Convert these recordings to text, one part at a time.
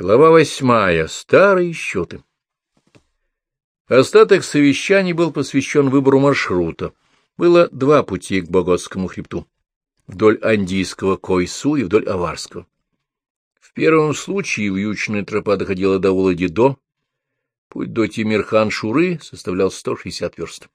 Глава восьмая. Старые счеты. Остаток совещаний был посвящен выбору маршрута. Было два пути к Боготскому хребту. Вдоль Андийского Койсу и вдоль Аварского. В первом случае вьючная тропа доходила до Уладидо. Путь до Тимирхан-Шуры составлял 160 верст.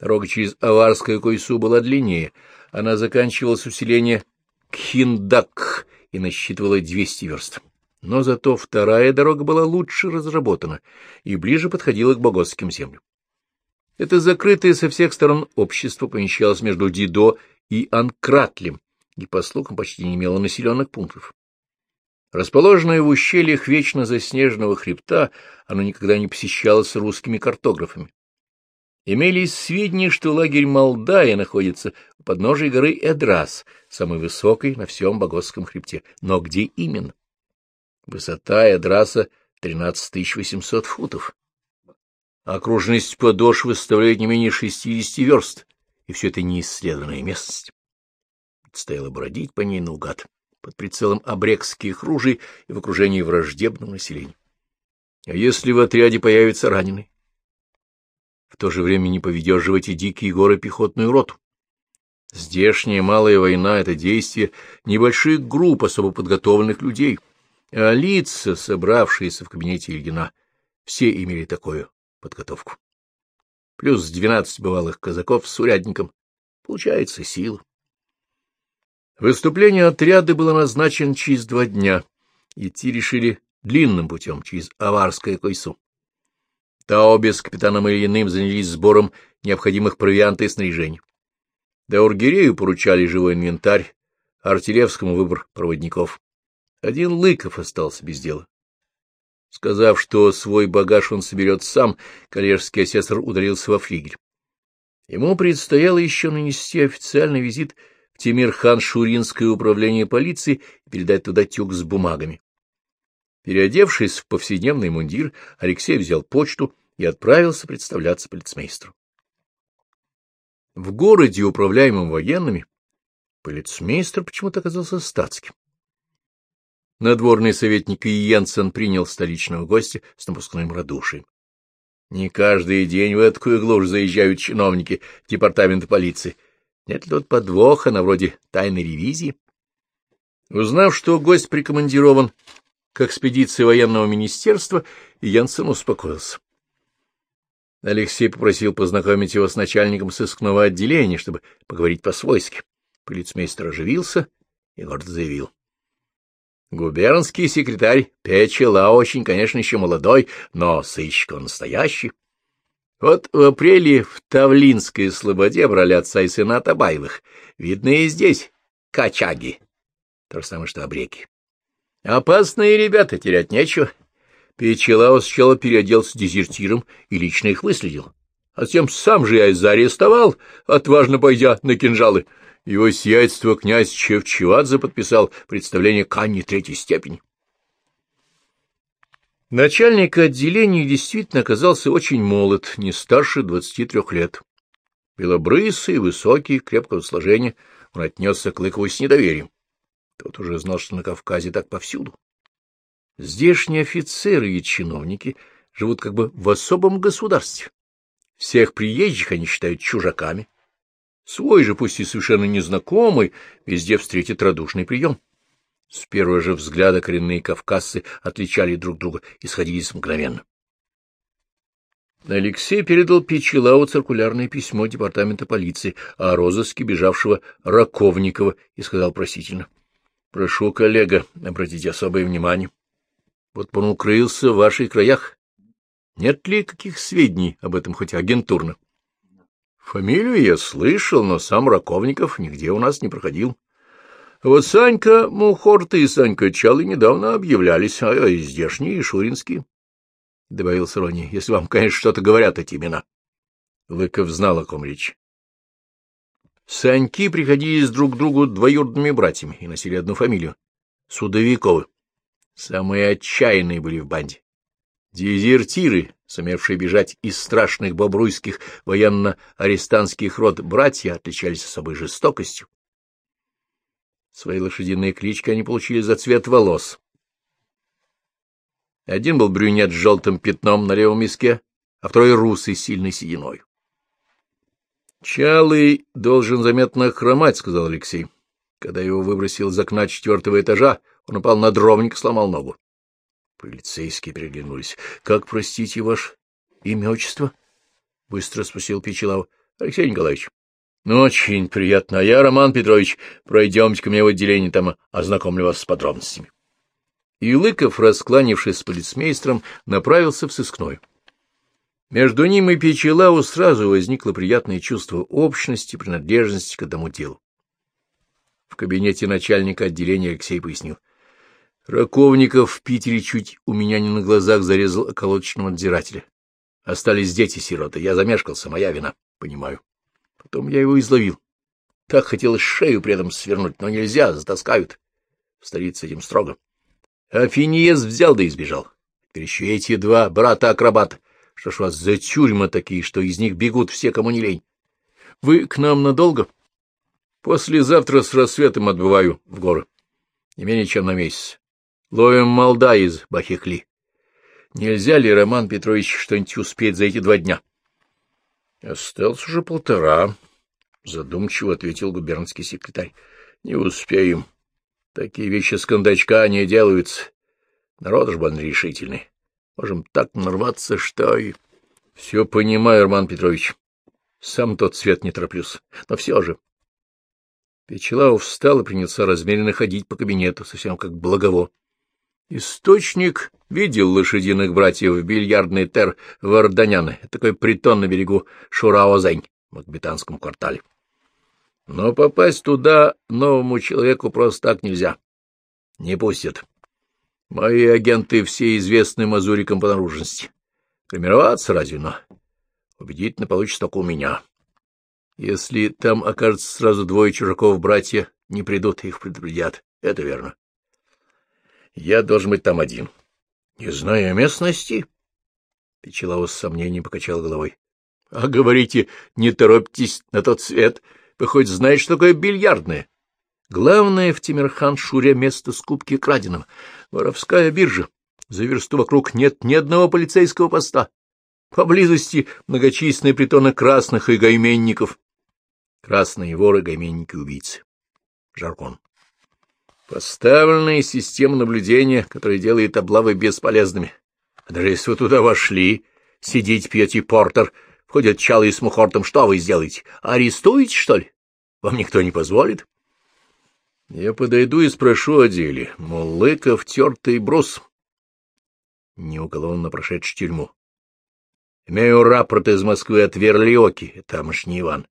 Дорога через Аварское Койсу была длиннее. Она заканчивалась у селения Кхиндак и насчитывала 200 верст но зато вторая дорога была лучше разработана и ближе подходила к боготским землям. Это закрытое со всех сторон общество помещалось между Дидо и Анкратлем и, по слухам, почти не имело населенных пунктов. Расположенное в ущельях вечно заснеженного хребта, оно никогда не посещалось русскими картографами. Имелись сведения, что лагерь Молдая находится у подножия горы Эдрас, самой высокой на всем Боготском хребте. Но где именно? Высота Эдраса — 13 800 футов. Окружность подошвы составляет не менее 60 верст, и все это неисследованная местность. Стояло бродить по ней наугад, под прицелом обрекских ружей и в окружении враждебного населения. А если в отряде появится раненый? В то же время не поведешь же в эти дикие горы пехотную роту. Здешняя малая война — это действие небольших групп особо подготовленных людей — а лица, собравшиеся в кабинете Ильина, все имели такую подготовку. Плюс двенадцать бывалых казаков с урядником. Получается сила. Выступление отряда было назначено через два дня. Идти решили длинным путем, через Аварское койсу. Таобе с капитаном Ильиным занялись сбором необходимых провианта и снаряжения. Даургирею поручали живой инвентарь, Артилевскому выбор проводников. Один Лыков остался без дела. Сказав, что свой багаж он соберет сам, коллежский асессор удалился во флигель. Ему предстояло еще нанести официальный визит в Тимирхан-Шуринское управление полиции и передать туда тюк с бумагами. Переодевшись в повседневный мундир, Алексей взял почту и отправился представляться полицмейстру. В городе, управляемом военными, полицмейстер почему-то оказался статским. Надворный советник Йенсен принял столичного гостя с напускным радушием. Не каждый день в эту глушь заезжают чиновники департамента полиции. Нет ли тут подвоха на вроде тайной ревизии? Узнав, что гость прикомандирован к экспедиции военного министерства, Янсен успокоился. Алексей попросил познакомить его с начальником сыскного отделения, чтобы поговорить по-свойски. Полицмейстер оживился и гордо заявил. Губернский секретарь Печела очень, конечно, еще молодой, но сыщик он настоящий. Вот в апреле в Тавлинской слободе брали отца и сына Табаевых. Видно и здесь качаги. То же самое, что обреки. Опасные ребята, терять нечего. Печелаус сначала переоделся дезертиром и лично их выследил. А затем сам же я заарестовал, отважно пойдя на кинжалы. Его сиятельство князь Чевчевадзе подписал представление Канни третьей степени. Начальник отделения действительно оказался очень молод, не старше двадцати трех лет. Белобрысый, высокий, крепкого сложения, он отнесся к Лыкову с недоверием. Тот уже знал, что на Кавказе так повсюду. Здешние офицеры и чиновники живут как бы в особом государстве. Всех приезжих они считают чужаками, Свой же, пусть и совершенно незнакомый, везде встретит радушный прием. С первого же взгляда коренные кавказцы отличали друг друга и сходились мгновенно. Алексей передал Печелаву циркулярное письмо департамента полиции о розыске бежавшего Раковникова и сказал просительно. — Прошу, коллега, обратить особое внимание. Вот он укрылся в ваших краях. Нет ли каких сведений об этом хоть агентурно? — Фамилию я слышал, но сам Раковников нигде у нас не проходил. Вот Санька Мухорта и Санька Чалы недавно объявлялись, а и здешние, и шуринские. — добавил с если вам, конечно, что-то говорят эти имена. Лыков знал, о ком речь. Саньки приходились друг к другу двоюродными братьями и носили одну фамилию — Судовиковы. Самые отчаянные были в банде. Дезертиры, сумевшие бежать из страшных бобруйских военно-арестантских род, братья отличались особой жестокостью. Свои лошадиные клички они получили за цвет волос. Один был брюнет с желтым пятном на левом виске, а второй русый с сильной сединой. «Чалый должен заметно хромать», — сказал Алексей. Когда его выбросил из окна четвертого этажа, он упал на дровник и сломал ногу. Полицейские переглянулись. — Как, простите, ваше имя, отчество? — быстро спросил Печелав. — Алексей Николаевич. — Ну, очень приятно. А я, Роман Петрович, пройдемте ко мне в отделение, там ознакомлю вас с подробностями. И Лыков, раскланившись с полицмейстером, направился в сыскной. Между ним и Печелаву сразу возникло приятное чувство общности, принадлежности к одному делу. В кабинете начальника отделения Алексей пояснил. Раковников в Питере чуть у меня не на глазах зарезал околоточного надзирателя. Остались дети-сироты. Я замешкался, моя вина. Понимаю. Потом я его изловил. Так хотелось шею при этом свернуть, но нельзя, затаскают. В столице этим строго. А Финиес взял да избежал. Теперь эти два брата-акробата. Что ж у вас за тюрьмы такие, что из них бегут все, кому не лень? Вы к нам надолго? Послезавтра с рассветом отбываю в горы. Не менее чем на месяц. Ловим молда из Бахихли. Нельзя ли, Роман Петрович, что-нибудь успеть за эти два дня? — Осталось уже полтора, — задумчиво ответил губернский секретарь. — Не успеем. Такие вещи с кондачка не делаются. Народ ж бан решительный. Можем так нарваться, что и... — Все понимаю, Роман Петрович. Сам тот цвет не тороплюсь. Но все же... Печелав встал и принялся размеренно ходить по кабинету, совсем как благово. Источник видел лошадиных братьев в бильярдный тер Варданяны, такой притон на берегу Шураозень в Макбетанском квартале. Но попасть туда новому человеку просто так нельзя. Не пустят. Мои агенты все известны мазурикам по наружности. Гримироваться разве, но убедительно получится только у меня. Если там окажется сразу двое чужаков, братья не придут, их предупредят. Это верно. Я должен быть там один. Не знаю местности. Печелаус с сомнением покачал головой. — А говорите, не торопитесь на тот свет. Вы хоть знаете, что такое бильярдное? Главное в Тимирхан-Шуре место скупки краденого. Воровская биржа. За версту вокруг нет ни одного полицейского поста. Поблизости многочисленные притоны красных и гайменников. Красные воры, гайменники, убийцы. Жаркон. Поставленная система наблюдения, которая делает облавы бесполезными. А даже если вы туда вошли, сидите, пьете портер, входят чалы с мухортом, что вы сделаете? Арестуете, что ли? Вам никто не позволит? Я подойду и спрошу о деле. Мол, Лыков тертый брус. Не уголовно прошедший тюрьму. Имею рапорт из Москвы от Верлиоки, тамошний Иван.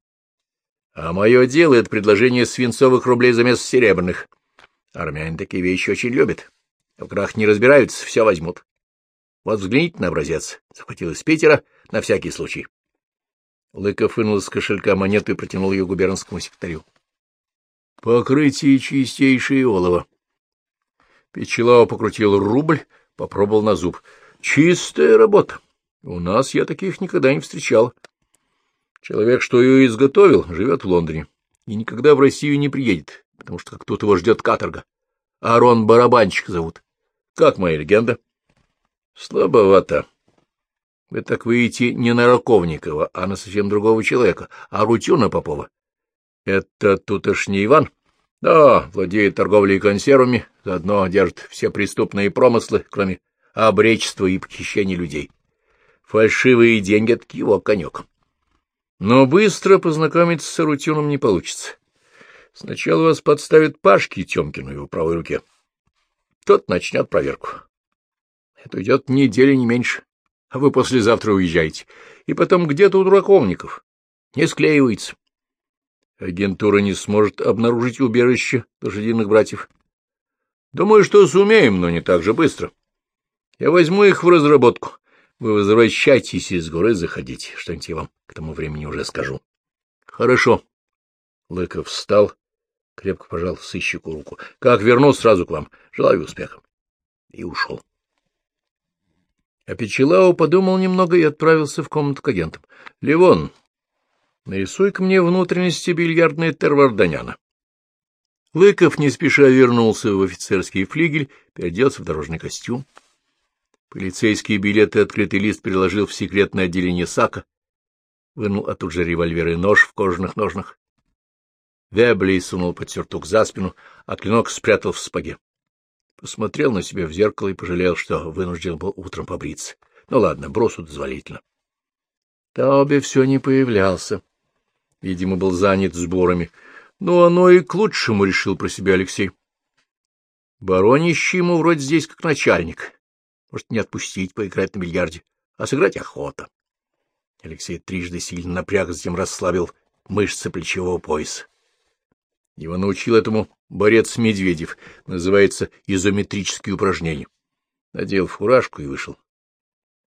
А мое дело — это предложение свинцовых рублей за место серебряных. Армяне такие вещи очень любят. В крах не разбираются, все возьмут. Вот взгляните на образец. Захватил из Питера на всякий случай. Лыков вынул из кошелька монету и протянул ее губернскому секретарю. Покрытие чистейшее олово. Печелава покрутил рубль, попробовал на зуб. Чистая работа. У нас я таких никогда не встречал. Человек, что ее изготовил, живет в Лондоне и никогда в Россию не приедет потому что тут его ждет каторга. Арон Барабанщик зовут. Как моя легенда? Слабовато. Вы так выйдете не на Раковникова, а на совсем другого человека, а Рутюна Попова. Это тутошний Иван? Да, владеет торговлей консервами, заодно держит все преступные промыслы, кроме обречества и похищения людей. Фальшивые деньги — это его конек. Но быстро познакомиться с Арутюном не получится. Сначала вас подставят Пашке Тёмкину его правой руке. Тот начнет проверку. Это идет недели не меньше, а вы послезавтра уезжаете. И потом где-то у дураковников. Не склеивается. Агентура не сможет обнаружить убежище лошадиных братьев. Думаю, что сумеем, но не так же быстро. Я возьму их в разработку. Вы возвращайтесь из горы, заходите. Что-нибудь я вам к тому времени уже скажу. Хорошо. Лыков встал крепко пожал сыщику руку. — Как вернусь, сразу к вам. Желаю успеха. И ушел. А Печелау подумал немного и отправился в комнату к агентам. — Левон, нарисуй-ка мне внутренности бильярдной Терварданяна. Лыков не спеша вернулся в офицерский флигель, переоделся в дорожный костюм. Полицейские билеты открытый лист переложил в секретное отделение САКа, вынул оттуда же револьвер и нож в кожаных ножнах. Вебли сунул под сюртук за спину, а клинок спрятал в спаге. Посмотрел на себя в зеркало и пожалел, что вынужден был утром побриться. Ну ладно, бросу дозволительно. Таубе все не появлялся. Видимо, был занят сборами. Но оно и к лучшему, — решил про себя Алексей. Баронище ему вроде здесь как начальник. Может, не отпустить поиграть на бильярде, а сыграть охота. Алексей трижды сильно напряг, затем расслабил мышцы плечевого пояса. Его научил этому борец Медведев, называется изометрические упражнения. Надел фуражку и вышел.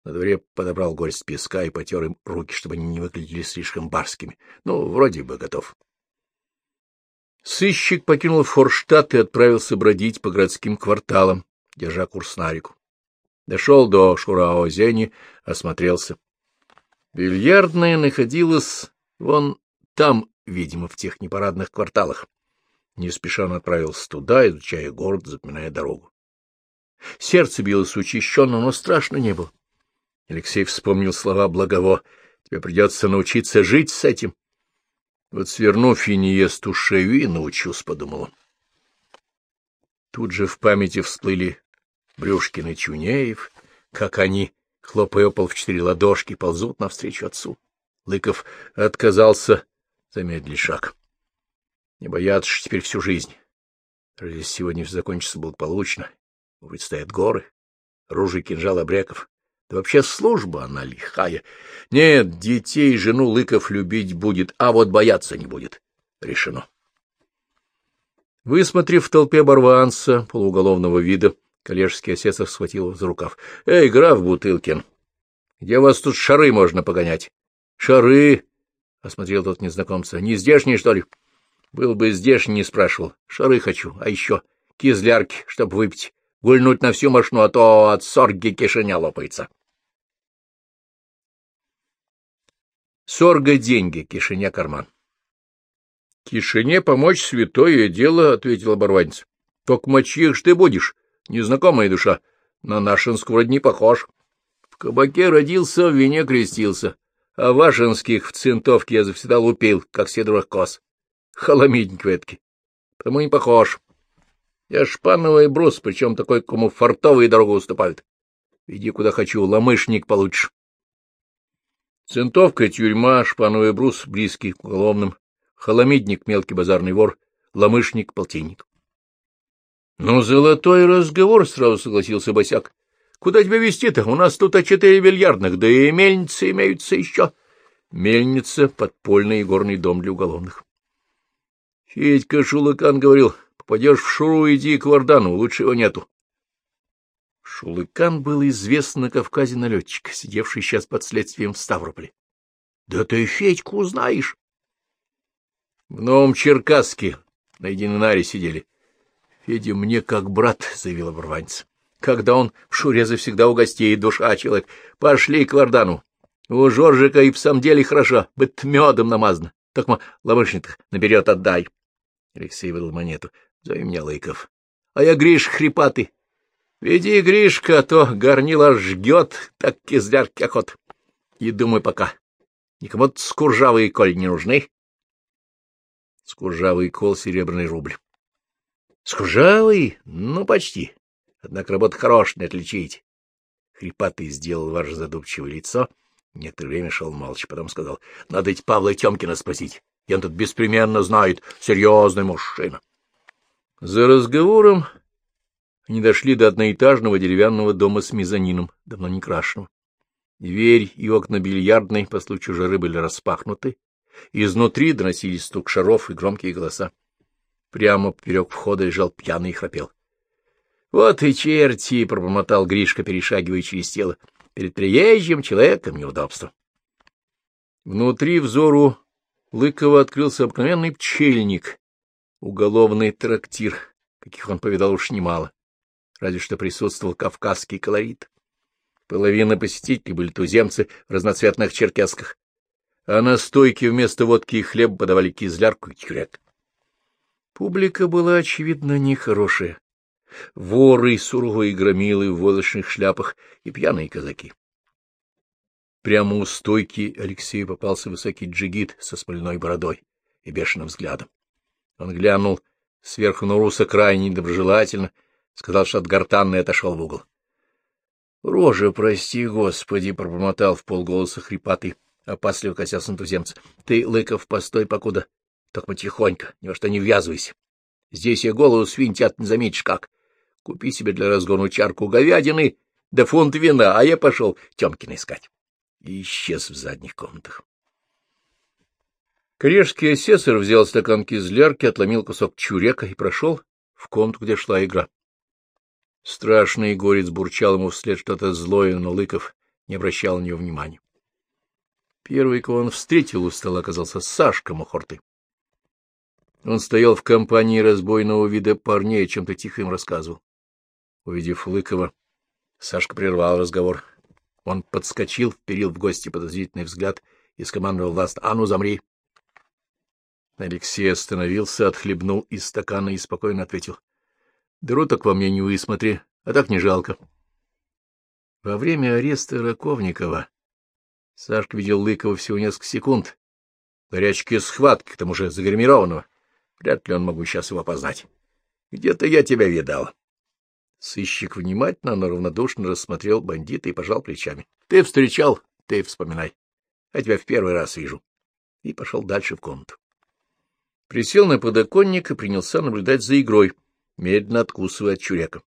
На дворе подобрал горсть песка и потер им руки, чтобы они не выглядели слишком барскими. Ну, вроде бы готов. Сыщик покинул Форштадт и отправился бродить по городским кварталам, держа курс на реку. Дошел до Шурао-Зени, осмотрелся. Бильярдная находилась вон там, видимо, в тех непарадных кварталах. Не спеша он отправился туда, изучая город, запоминая дорогу. Сердце билось учащенно, но страшно не было. Алексей вспомнил слова Благово. Тебе придется научиться жить с этим. Вот сверну финиесту шею и научусь, — подумал он. Тут же в памяти всплыли Брюшкин и Чунеев, как они, хлопая пол в четыре ладошки, ползут навстречу отцу. Лыков отказался замедлить шаг. Не боятся же теперь всю жизнь. Если сегодня все закончится благополучно, предстоят горы, ружья, кинжал, обреков. Да вообще служба она лихая. Нет, детей жену Лыков любить будет, а вот бояться не будет. Решено. Высмотрев в толпе барванца полууголовного вида, коллежский осесов схватил за рукав. — Эй, граф Бутылкин, где вас тут шары можно погонять? — Шары? — осмотрел тот незнакомца. — Не здешние, что ли? — Был бы здешний, не спрашивал. Шары хочу, а еще кизлярки, чтоб выпить, гульнуть на всю машину, а то от сорги кишеня лопается. — Сорга деньги, Кишиня карман. — Кишине помочь святое дело, — ответил оборванец. — Только мочьих ж ты будешь, незнакомая душа. На нашинск вроде не похож. В кабаке родился, в вине крестился, а вашинских в центовке я завсегда лупил, как седрых коз. Холомидник ветки. Потому не похож. Я шпановый брус, причем такой, кому фартовые дорогу уступают. Иди куда хочу, ломышник получишь. Центовка — тюрьма, шпановый брус — близкий к уголовным, холомидник — мелкий базарный вор, ломышник — полтинник. — Ну, золотой разговор, — сразу согласился Босяк. — Куда тебя везти-то? У нас тут а четыре бильярдных, да и мельницы имеются еще. Мельница — подпольный и горный дом для уголовных. Федька Шулыкан говорил, попадешь в Шуру, иди к Вардану, лучше его нету. Шулыкан был известен на Кавказе налетчик, сидевший сейчас под следствием в Ставрополе. — Да ты Федьку знаешь. В Новом Черкасске на Единонаре сидели. — Федя мне как брат, — заявил оборванец. — Когда он в Шуре завсегда у гостей, душа человек. Пошли к Вардану. У Жоржика и в самом деле хорошо, быть медом намазано. Так мы лавышник наберет, отдай. Алексей выдал монету. — Зови меня Лыков. — А я Гриш хрипатый. Веди, Гришка, а то горнило жгет, так кизлярки охот. И думай пока. Никому скуржавые коль не нужны. Скуржавый кол — серебряный рубль. Скуржавый? Ну, почти. Однако работа хорошая, не отличить. Хрипатый сделал ваше задумчивое лицо. Некоторое время шел молча, потом сказал, — Надо ведь Павла Тёмкина спросить. Я тут беспременно знает, серьезный мужчина. За разговором они дошли до одноэтажного деревянного дома с мезонином, давно не крашенного. Дверь и окна бильярдной по случаю жары были распахнуты, изнутри доносились стук шаров и громкие голоса. Прямо поперек входа лежал пьяный и храпел. — Вот и черти! — пробормотал Гришка, перешагивая через тело. — Перед приезжим человеком неудобство. Внутри взору Лыкова открылся обыкновенный пчельник, уголовный трактир, каких он повидал уж немало разве что присутствовал кавказский колорит. Половина посетителей были туземцы в разноцветных черкесках, а на стойке вместо водки и хлеба подавали кизлярку и тюрек. Публика была, очевидно, нехорошая. Воры, суровые громилы в воздушных шляпах и пьяные казаки. Прямо у стойки Алексею попался высокий джигит со смольной бородой и бешеным взглядом. Он глянул сверху на Руса крайне недоброжелательно, сказал, что от гортанный отошел в угол. — Рожа, прости, господи, — пробормотал в полголоса хрипатый, опасливо косясь туземца. — Ты, Лыков, постой покуда, только тихонько, ни во что не ввязывайся. Здесь я голову свинтят, не заметишь как. Купи себе для разгона чарку говядины да фунт вина, а я пошел Тёмкина искать. И исчез в задних комнатах. Корешский асессор взял стакан кизлярки, отломил кусок чурека и прошел в комнату, где шла игра. Страшный горец бурчал ему вслед что-то злое, но Лыков не обращал на него внимания. Первый, кого он встретил у стола, оказался Сашка Мухорты. Он стоял в компании разбойного вида парней, чем-то тихо им рассказывал. Увидев Лыкова, Сашка прервал разговор. Он подскочил, вперил в гости подозрительный взгляд и скомандовал власт «А ну, замри!» Алексей остановился, отхлебнул из стакана и спокойно ответил. — Дыру так во мне не высмотри, а так не жалко. Во время ареста Раковникова Сашка видел Лыкова всего несколько секунд. Горячки схватки, к тому же загримированного. Вряд ли он могу сейчас его опознать. Где-то я тебя видал. Сыщик внимательно, но равнодушно рассмотрел бандита и пожал плечами. — Ты встречал, ты вспоминай. Я тебя в первый раз вижу. И пошел дальше в комнату. Присел на подоконник и принялся наблюдать за игрой, медленно откусывая от чурека.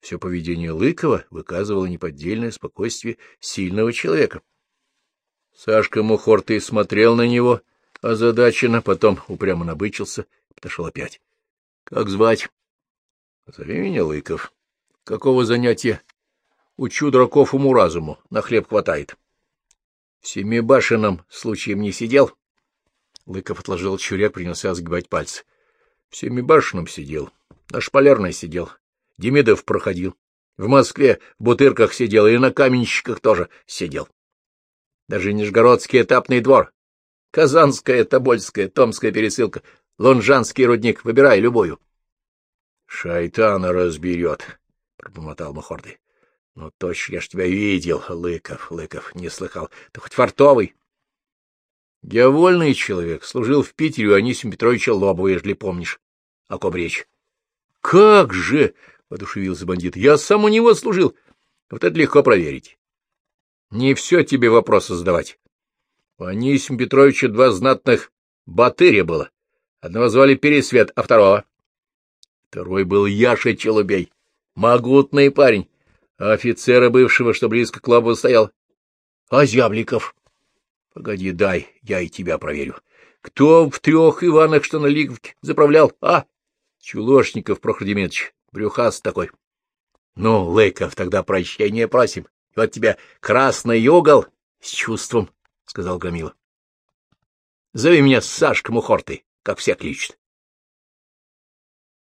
Все поведение Лыкова выказывало неподдельное спокойствие сильного человека. Сашка Мухортый смотрел на него — озадаченно, потом упрямо набычился и подошел опять. — Как звать? — Зови меня Лыков. — Какого занятия? — Учу драков уму-разуму, на хлеб хватает. — В Семибашенном случаем не сидел? Лыков отложил чурек, принялся сгибать пальцы. — В Семибашенном сидел, на шпалерной сидел, Демидов проходил. В Москве в Бутырках сидел и на каменщиках тоже сидел. Даже Нижегородский этапный двор Казанская, Тобольская, Томская пересылка, Лонжанский рудник. Выбирай любую. — Шайтана разберет, — пробормотал Махордый. — Ну, точно, я ж тебя видел, Лыков, Лыков, не слыхал. Ты хоть фартовый? — Я вольный человек, служил в Питере у Анисима Петровича Лобова, ежели помнишь. О ком речь? — Как же! — воодушевился бандит. — Я сам у него служил. Вот это легко проверить. Не все тебе вопросы задавать. У Анисима Петровича два знатных батыря было. Одного звали Пересвет, а второго? Второй был Яша Челубей, могутный парень, офицера бывшего, что близко к лобу стоял. А Зябликов? Погоди, дай, я и тебя проверю. Кто в трех Иванах, что на Лиговке, заправлял, а? Чулошников Прохор Демидович, брюхас такой. Ну, Лыков, тогда прощения просим. Вот тебе красный угол с чувством — сказал Громила. — Зови меня Сашка Мухорты, как все кличут.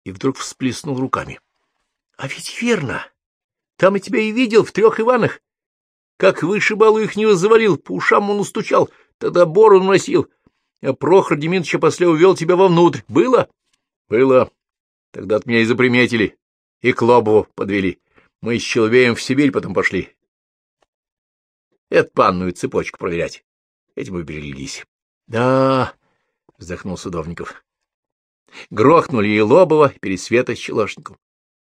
И вдруг всплеснул руками. — А ведь верно. Там я тебя и видел в трех Иванах. Как вышибалу их не завалил, по ушам он устучал, тогда борону носил. А Прохор Демидович после увел тебя вовнутрь. Было? — Было. Тогда от меня и заприметили, и к Лобову подвели. Мы с Человеем в Сибирь потом пошли. Это панную цепочку проверять. Этим и береглись. — Да, — вздохнул Судовников. Грохнули и Лобова, Пересвета с Челошником.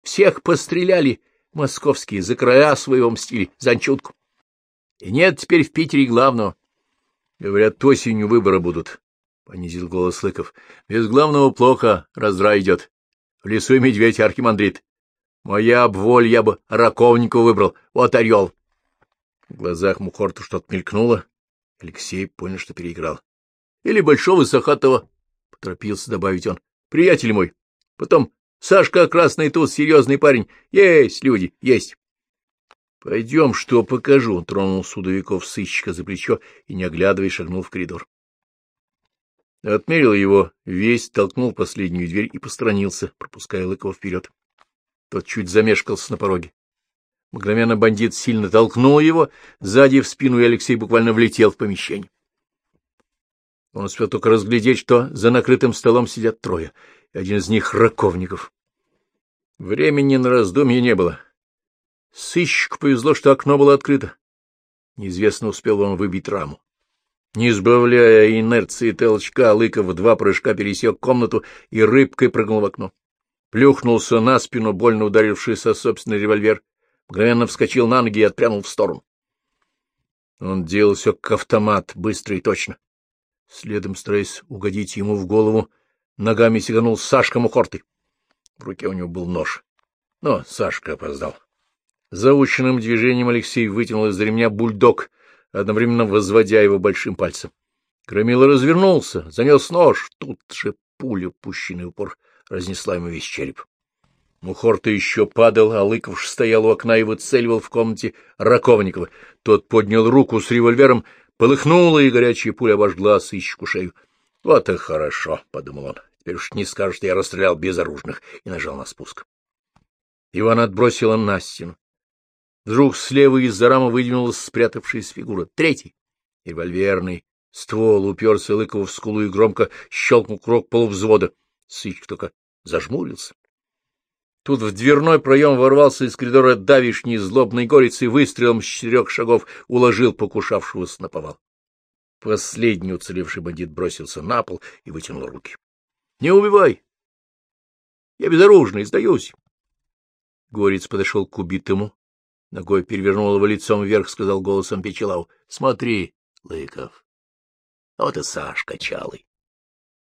Всех постреляли московские, за края своего мстили, за анчутку. И нет теперь в Питере главного. Говорят, осенью выборы будут, — понизил голос Лыков. Без главного плохо, раздрай идет. В лесу и медведь архимандрит. Моя обволь, я бы Раковнику выбрал, вот орел. В глазах Мухорту что-то мелькнуло, Алексей понял, что переиграл. — Или Большого Сахатова, — поторопился добавить он. — Приятель мой. Потом Сашка Красный Туз, серьезный парень. Есть люди, есть. — Пойдем, что покажу, — тронул Судовиков сыщика за плечо и, не оглядываясь, шагнул в коридор. Отмерил его весь, толкнул последнюю дверь и постранился, пропуская Лыкова вперед. Тот чуть замешкался на пороге. Мгновенно бандит сильно толкнул его сзади в спину, и Алексей буквально влетел в помещение. Он успел только разглядеть, что за накрытым столом сидят трое, и один из них — Раковников. Времени на раздумье не было. Сыщику повезло, что окно было открыто. Неизвестно, успел он выбить раму. Не сбавляя инерции толчка, Лыков в два прыжка пересек комнату и рыбкой прыгнул в окно. Плюхнулся на спину, больно ударившись о собственный револьвер, мгновенно вскочил на ноги и отпрянул в сторону. Он делал все как автомат, быстро и точно. Следом, стараясь угодить ему в голову, ногами сиганул Сашка Мухорты. В руке у него был нож. Но Сашка опоздал. Заученным движением Алексей вытянул из ремня бульдог, одновременно возводя его большим пальцем. Громила развернулся, занес нож. Тут же пуля, пущенный упор, разнесла ему весь череп. Мухорта еще падал, а Лыков стоял у окна и выцеливал в комнате Раковникова. Тот поднял руку с револьвером, полыхнула, и горячая пуля обожгла сыщику шею. — Вот и хорошо, — подумал он. — Теперь уж не скажешь, что я расстрелял безоружных, и нажал на спуск. Иван отбросила на стену. Вдруг слева из-за рамы выдвинулась спрятавшаяся фигура. Третий, револьверный, ствол уперся Лыкову в скулу и громко щелкнул крок полувзвода. Сыч только зажмурился. Тут в дверной проем ворвался из коридора давишний злобный горец и выстрелом с четырех шагов уложил покушавшегося на повал. Последний уцелевший бандит бросился на пол и вытянул руки. — Не убивай! Я безоружный, сдаюсь! Горец подошел к убитому, Ногой перевернул его лицом вверх, сказал голосом Печелау. — Смотри, Лыков. Вот и Сашка Чалый.